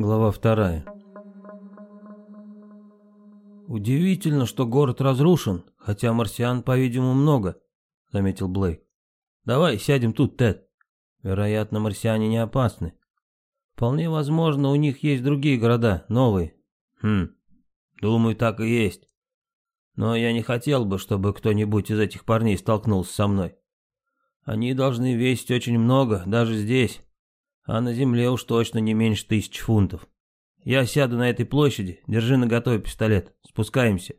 Глава вторая. «Удивительно, что город разрушен, хотя марсиан, по-видимому, много», — заметил Блейк. «Давай сядем тут, Тед. Вероятно, марсиане не опасны. Вполне возможно, у них есть другие города, новые». «Хм, думаю, так и есть. Но я не хотел бы, чтобы кто-нибудь из этих парней столкнулся со мной. Они должны весить очень много, даже здесь, а на земле уж точно не меньше тысяч фунтов. Я сяду на этой площади, держи наготове пистолет, спускаемся.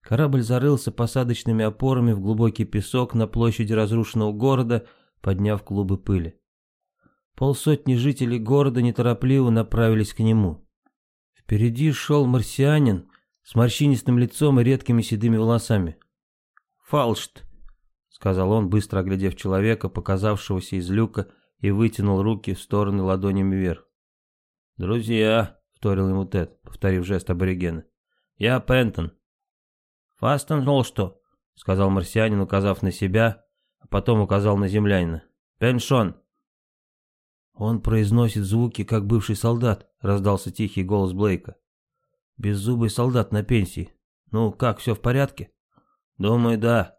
Корабль зарылся посадочными опорами в глубокий песок на площади разрушенного города, подняв клубы пыли. Полсотни жителей города неторопливо направились к нему. Впереди шел марсианин с морщинистым лицом и редкими седыми волосами. «Фалшт», — сказал он, быстро оглядев человека, показавшегося из люка, и вытянул руки в стороны ладонями вверх. «Друзья», — вторил ему Тед, повторив жест аборигена. «Я Пентон». «Фастон что?» — сказал марсианин, указав на себя, а потом указал на землянина. «Пеншон». «Он произносит звуки, как бывший солдат», — раздался тихий голос Блейка. «Беззубый солдат на пенсии. Ну, как, все в порядке?» «Думаю, да.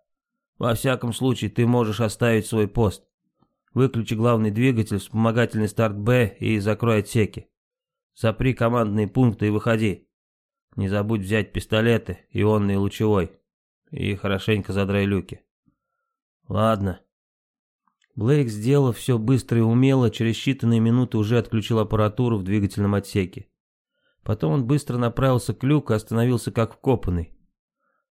Во всяком случае, ты можешь оставить свой пост. Выключи главный двигатель, вспомогательный старт Б и закрой отсеки. Запри командные пункты и выходи. Не забудь взять пистолеты, ионный и лучевой. И хорошенько задрай люки. Ладно. Блейк, сделал все быстро и умело, через считанные минуты уже отключил аппаратуру в двигательном отсеке. Потом он быстро направился к люку и остановился как вкопанный.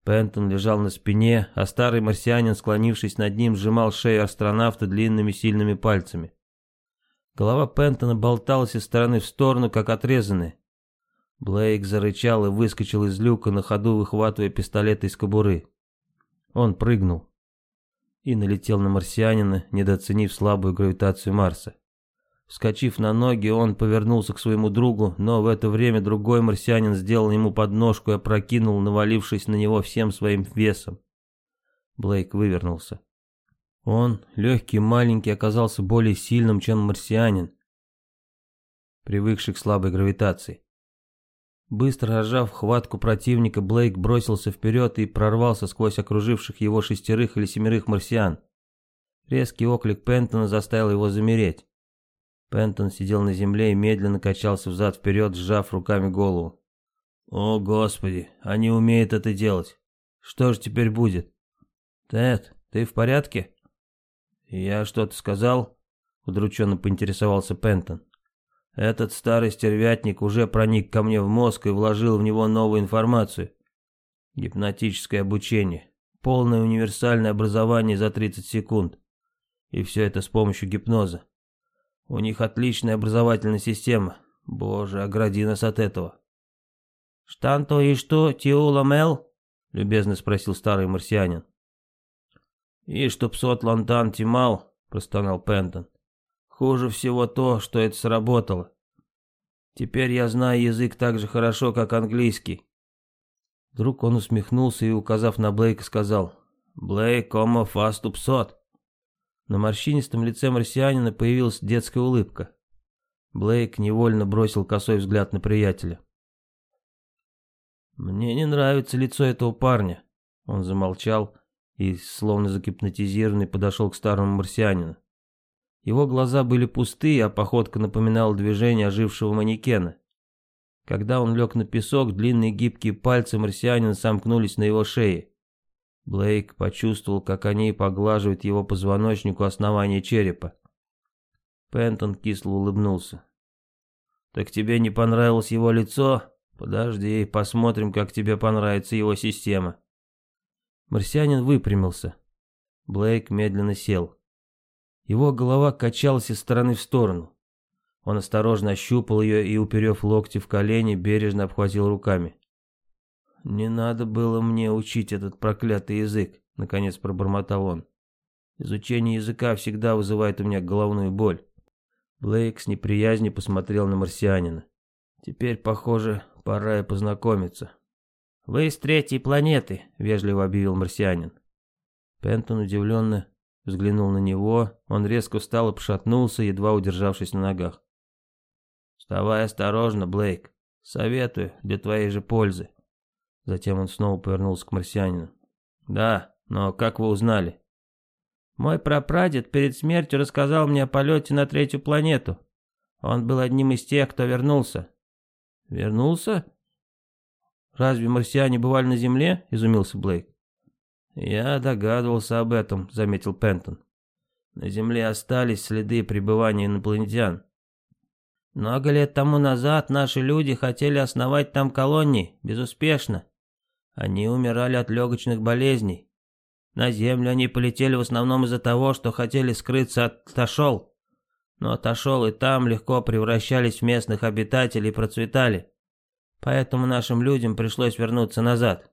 Пентон лежал на спине, а старый марсианин, склонившись над ним, сжимал шею астронавта длинными сильными пальцами. Голова Пентона болталась из стороны в сторону, как отрезанная. Блейк зарычал и выскочил из люка, на ходу выхватывая пистолет из кобуры. Он прыгнул и налетел на марсианина, недооценив слабую гравитацию Марса. Вскочив на ноги, он повернулся к своему другу, но в это время другой марсианин сделал ему подножку и опрокинул, навалившись на него всем своим весом. Блейк вывернулся. Он, легкий, маленький, оказался более сильным, чем марсианин, привыкший к слабой гравитации. Быстро разжав хватку противника, Блейк бросился вперед и прорвался сквозь окруживших его шестерых или семерых марсиан. Резкий оклик Пентона заставил его замереть. Пентон сидел на земле и медленно качался взад-вперед, сжав руками голову. «О, Господи, они умеют это делать. Что же теперь будет?» «Тед, ты в порядке?» «Я что-то сказал?» — удрученно поинтересовался Пентон. «Этот старый стервятник уже проник ко мне в мозг и вложил в него новую информацию. Гипнотическое обучение, полное универсальное образование за 30 секунд. И все это с помощью гипноза. У них отличная образовательная система. Боже, огради нас от этого». «Штанто и что, Тиула Мел?» — любезно спросил старый марсианин. «И чтоб сот лантан тимал», — простонал Пентон. «Хуже всего то, что это сработало. Теперь я знаю язык так же хорошо, как английский». Вдруг он усмехнулся и, указав на Блейка, сказал «Блейк, комо фаступ сот». На морщинистом лице марсианина появилась детская улыбка. Блейк невольно бросил косой взгляд на приятеля. «Мне не нравится лицо этого парня», — он замолчал, и, словно загипнотизированный, подошел к старому марсианину. Его глаза были пустые, а походка напоминала движение ожившего манекена. Когда он лег на песок, длинные гибкие пальцы марсианина сомкнулись на его шее. Блейк почувствовал, как они поглаживают его позвоночнику основание черепа. Пентон кисло улыбнулся. «Так тебе не понравилось его лицо? Подожди, посмотрим, как тебе понравится его система». Марсианин выпрямился. Блейк медленно сел. Его голова качалась из стороны в сторону. Он осторожно ощупал ее и, уперев локти в колени, бережно обхватил руками. «Не надо было мне учить этот проклятый язык», — наконец пробормотал он. «Изучение языка всегда вызывает у меня головную боль». Блейк с неприязнью посмотрел на марсианина. «Теперь, похоже, пора и познакомиться». «Вы с третьей планеты», — вежливо объявил марсианин. Пентон удивленно взглянул на него, он резко встал и пошатнулся, едва удержавшись на ногах. Вставай осторожно, Блейк. Советую, для твоей же пользы. Затем он снова повернулся к марсианину. Да, но как вы узнали? Мой прапрадед перед смертью рассказал мне о полете на третью планету. Он был одним из тех, кто вернулся. Вернулся? Разве марсиане бывали на Земле? Изумился Блейк. Я догадывался об этом, заметил Пентон. На Земле остались следы пребывания инопланетян. Много лет тому назад наши люди хотели основать там колонии, безуспешно. Они умирали от легочных болезней. На Землю они полетели в основном из-за того, что хотели скрыться от Ташол. Но Ташол и там легко превращались в местных обитателей и процветали. Поэтому нашим людям пришлось вернуться назад.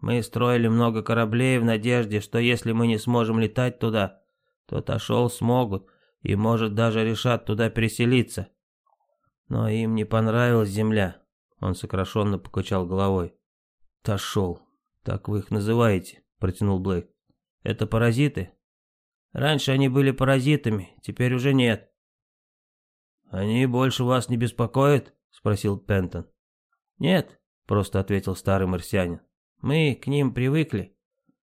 Мы строили много кораблей в надежде, что если мы не сможем летать туда, то Ташол смогут и, может, даже решат туда переселиться. Но им не понравилась земля. Он сокращенно покачал головой. Тошел. Так вы их называете, протянул Блейк. Это паразиты? Раньше они были паразитами, теперь уже нет. Они больше вас не беспокоят? Спросил Пентон. Нет, просто ответил старый марсианин. Мы к ним привыкли.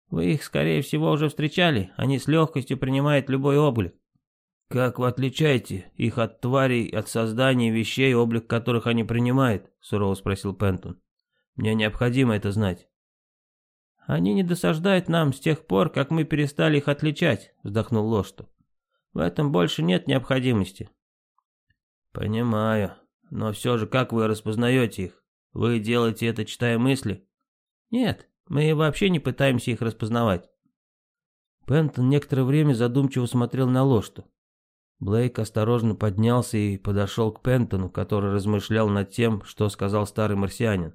Вы их, скорее всего, уже встречали. Они с легкостью принимают любой облик. «Как вы отличаете их от тварей, от создания вещей, облик которых они принимают?» — сурово спросил Пентон. «Мне необходимо это знать». «Они не досаждают нам с тех пор, как мы перестали их отличать», — вздохнул Лошту. «В этом больше нет необходимости». «Понимаю. Но все же, как вы распознаете их? Вы делаете это, читая мысли?» «Нет, мы вообще не пытаемся их распознавать». Пентон некоторое время задумчиво смотрел на Лошту. Блейк осторожно поднялся и подошел к Пентону, который размышлял над тем, что сказал старый марсианин.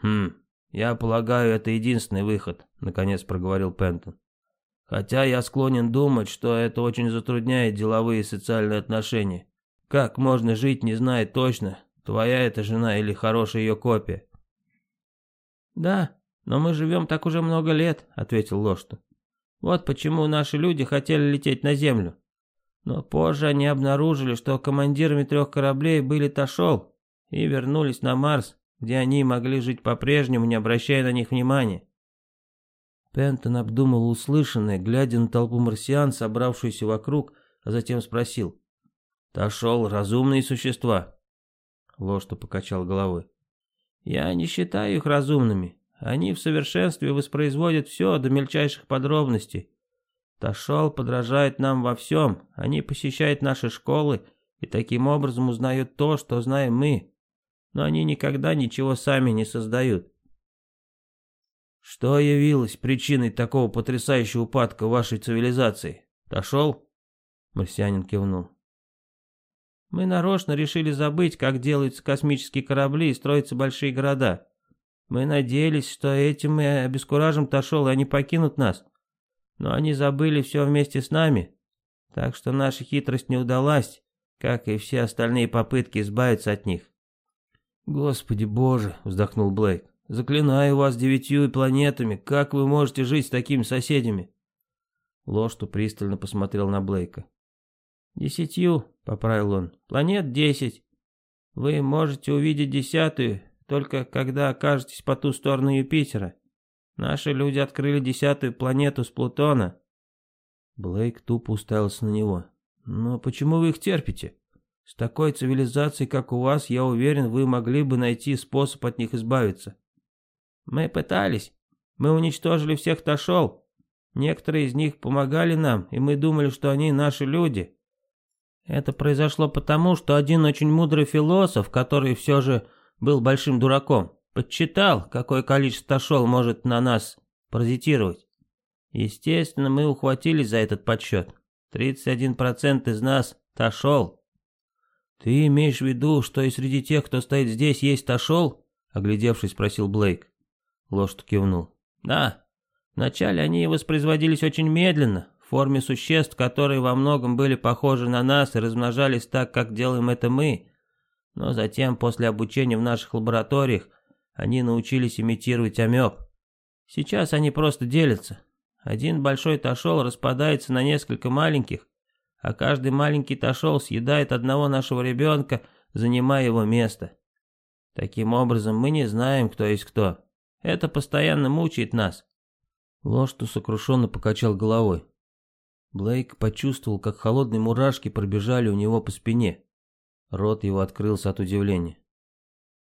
«Хм, я полагаю, это единственный выход», — наконец проговорил Пентон. «Хотя я склонен думать, что это очень затрудняет деловые и социальные отношения. Как можно жить, не зная точно, твоя это жена или хорошая ее копия?» «Да, но мы живем так уже много лет», — ответил Лошту. «Вот почему наши люди хотели лететь на Землю. Но позже они обнаружили, что командирами трех кораблей были Ташол и вернулись на Марс, где они могли жить по-прежнему, не обращая на них внимания. Пентон обдумал услышанное, глядя на толпу марсиан, собравшуюся вокруг, а затем спросил. «Ташол — разумные существа?» Ложто покачал головой. «Я не считаю их разумными. Они в совершенстве воспроизводят все до мельчайших подробностей. Ташол подражает нам во всем, они посещают наши школы и таким образом узнают то, что знаем мы. Но они никогда ничего сами не создают. Что явилось причиной такого потрясающего упадка вашей цивилизации? Ташол? Марсианин кивнул. Мы нарочно решили забыть, как делаются космические корабли и строятся большие города. Мы надеялись, что этим мы обескуражим Ташол, и они покинут нас. Но они забыли все вместе с нами, так что наша хитрость не удалась, как и все остальные попытки избавиться от них. «Господи боже!» — вздохнул Блейк. «Заклинаю вас девятью планетами, как вы можете жить с такими соседями?» Лошту пристально посмотрел на Блейка. «Десятью», — поправил он, — «планет десять. Вы можете увидеть десятую, только когда окажетесь по ту сторону Юпитера. Наши люди открыли десятую планету с Плутона. Блейк тупо уставился на него. Но почему вы их терпите? С такой цивилизацией, как у вас, я уверен, вы могли бы найти способ от них избавиться. Мы пытались. Мы уничтожили всех Ташол. Некоторые из них помогали нам, и мы думали, что они наши люди. Это произошло потому, что один очень мудрый философ, который все же был большим дураком, Подсчитал, какое количество тошел может на нас паразитировать. Естественно, мы ухватились за этот подсчет. 31% из нас тошел. Ты имеешь в виду, что и среди тех, кто стоит здесь, есть тошел? Оглядевшись, спросил Блейк. Лошадь кивнул. Да, вначале они воспроизводились очень медленно, в форме существ, которые во многом были похожи на нас и размножались так, как делаем это мы. Но затем, после обучения в наших лабораториях, они научились имитировать амеб. Сейчас они просто делятся. Один большой тошел распадается на несколько маленьких, а каждый маленький тошел съедает одного нашего ребенка, занимая его место. Таким образом, мы не знаем, кто есть кто. Это постоянно мучает нас. Ложту сокрушенно покачал головой. Блейк почувствовал, как холодные мурашки пробежали у него по спине. Рот его открылся от удивления.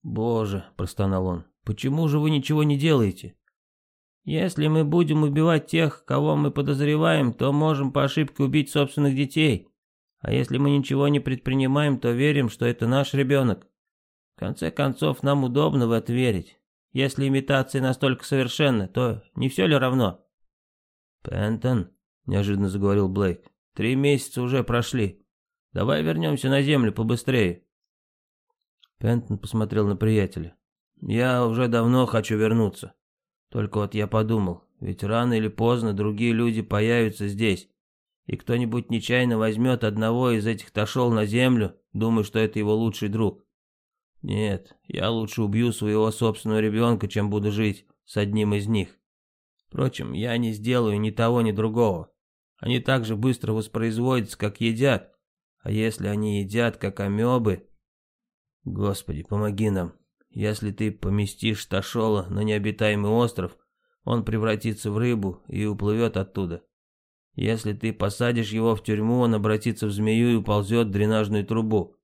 «Боже», — простонал он, — «почему же вы ничего не делаете?» «Если мы будем убивать тех, кого мы подозреваем, то можем по ошибке убить собственных детей. А если мы ничего не предпринимаем, то верим, что это наш ребенок. В конце концов, нам удобно в это верить. Если имитация настолько совершенна, то не все ли равно?» «Пентон», — неожиданно заговорил Блейк, — «три месяца уже прошли. Давай вернемся на землю побыстрее». Пентон посмотрел на приятеля. «Я уже давно хочу вернуться. Только вот я подумал, ведь рано или поздно другие люди появятся здесь, и кто-нибудь нечаянно возьмет одного из этих тошел на землю, думая, что это его лучший друг. Нет, я лучше убью своего собственного ребенка, чем буду жить с одним из них. Впрочем, я не сделаю ни того, ни другого. Они так же быстро воспроизводятся, как едят. А если они едят, как амебы... Господи, помоги нам. Если ты поместишь Ташола на необитаемый остров, он превратится в рыбу и уплывет оттуда. Если ты посадишь его в тюрьму, он обратится в змею и уползет в дренажную трубу.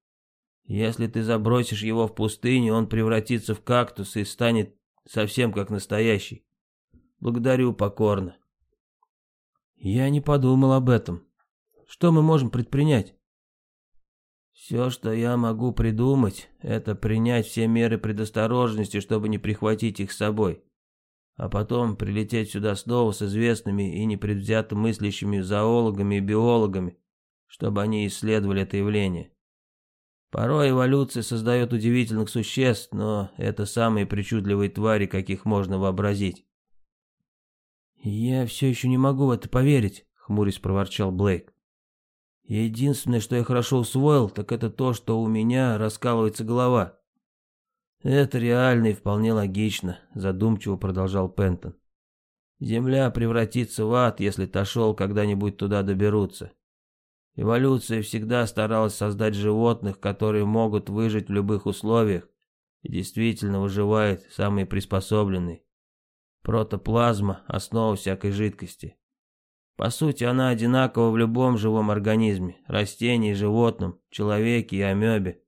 Если ты забросишь его в пустыню, он превратится в кактус и станет совсем как настоящий. Благодарю покорно. Я не подумал об этом. Что мы можем предпринять? Все, что я могу придумать, это принять все меры предосторожности, чтобы не прихватить их с собой. А потом прилететь сюда снова с известными и непредвзято мыслящими зоологами и биологами, чтобы они исследовали это явление. Порой эволюция создает удивительных существ, но это самые причудливые твари, каких можно вообразить. «Я все еще не могу в это поверить», — хмурясь проворчал Блейк. Единственное, что я хорошо усвоил, так это то, что у меня раскалывается голова. Это реально и вполне логично, задумчиво продолжал Пентон. Земля превратится в ад, если Ташол когда-нибудь туда доберутся. Эволюция всегда старалась создать животных, которые могут выжить в любых условиях, и действительно выживает самые приспособленные. Протоплазма – основа всякой жидкости. По сути, она одинакова в любом живом организме, растении, животном, человеке и амебе.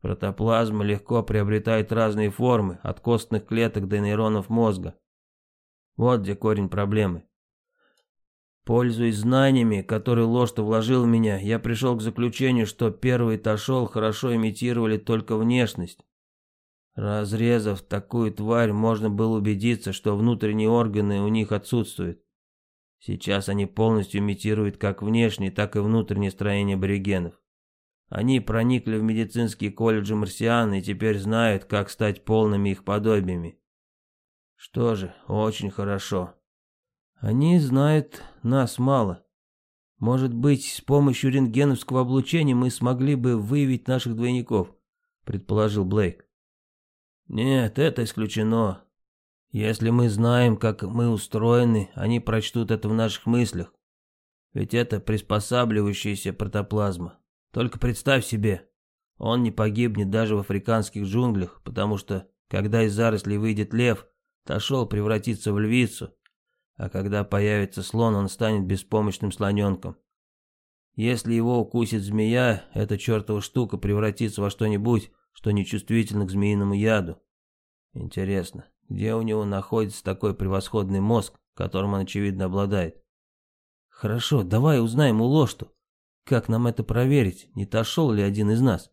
Протоплазма легко приобретает разные формы, от костных клеток до нейронов мозга. Вот где корень проблемы. Пользуясь знаниями, которые ложь-то вложил в меня, я пришел к заключению, что первый тошел хорошо имитировали только внешность. Разрезав такую тварь, можно было убедиться, что внутренние органы у них отсутствуют. Сейчас они полностью имитируют как внешнее, так и внутреннее строение аборигенов. Они проникли в медицинские колледжи марсиан и теперь знают, как стать полными их подобиями. Что же, очень хорошо. Они знают нас мало. Может быть, с помощью рентгеновского облучения мы смогли бы выявить наших двойников, предположил Блейк. Нет, это исключено. Если мы знаем, как мы устроены, они прочтут это в наших мыслях. Ведь это приспосабливающаяся протоплазма. Только представь себе, он не погибнет даже в африканских джунглях, потому что, когда из зарослей выйдет лев, Ташол превратится в львицу, а когда появится слон, он станет беспомощным слоненком. Если его укусит змея, эта чертова штука превратится во что-нибудь, что нечувствительно к змеиному яду. Интересно, где у него находится такой превосходный мозг, которым он очевидно обладает? Хорошо, давай узнаем у Лошту. Как нам это проверить, не тошел ли один из нас?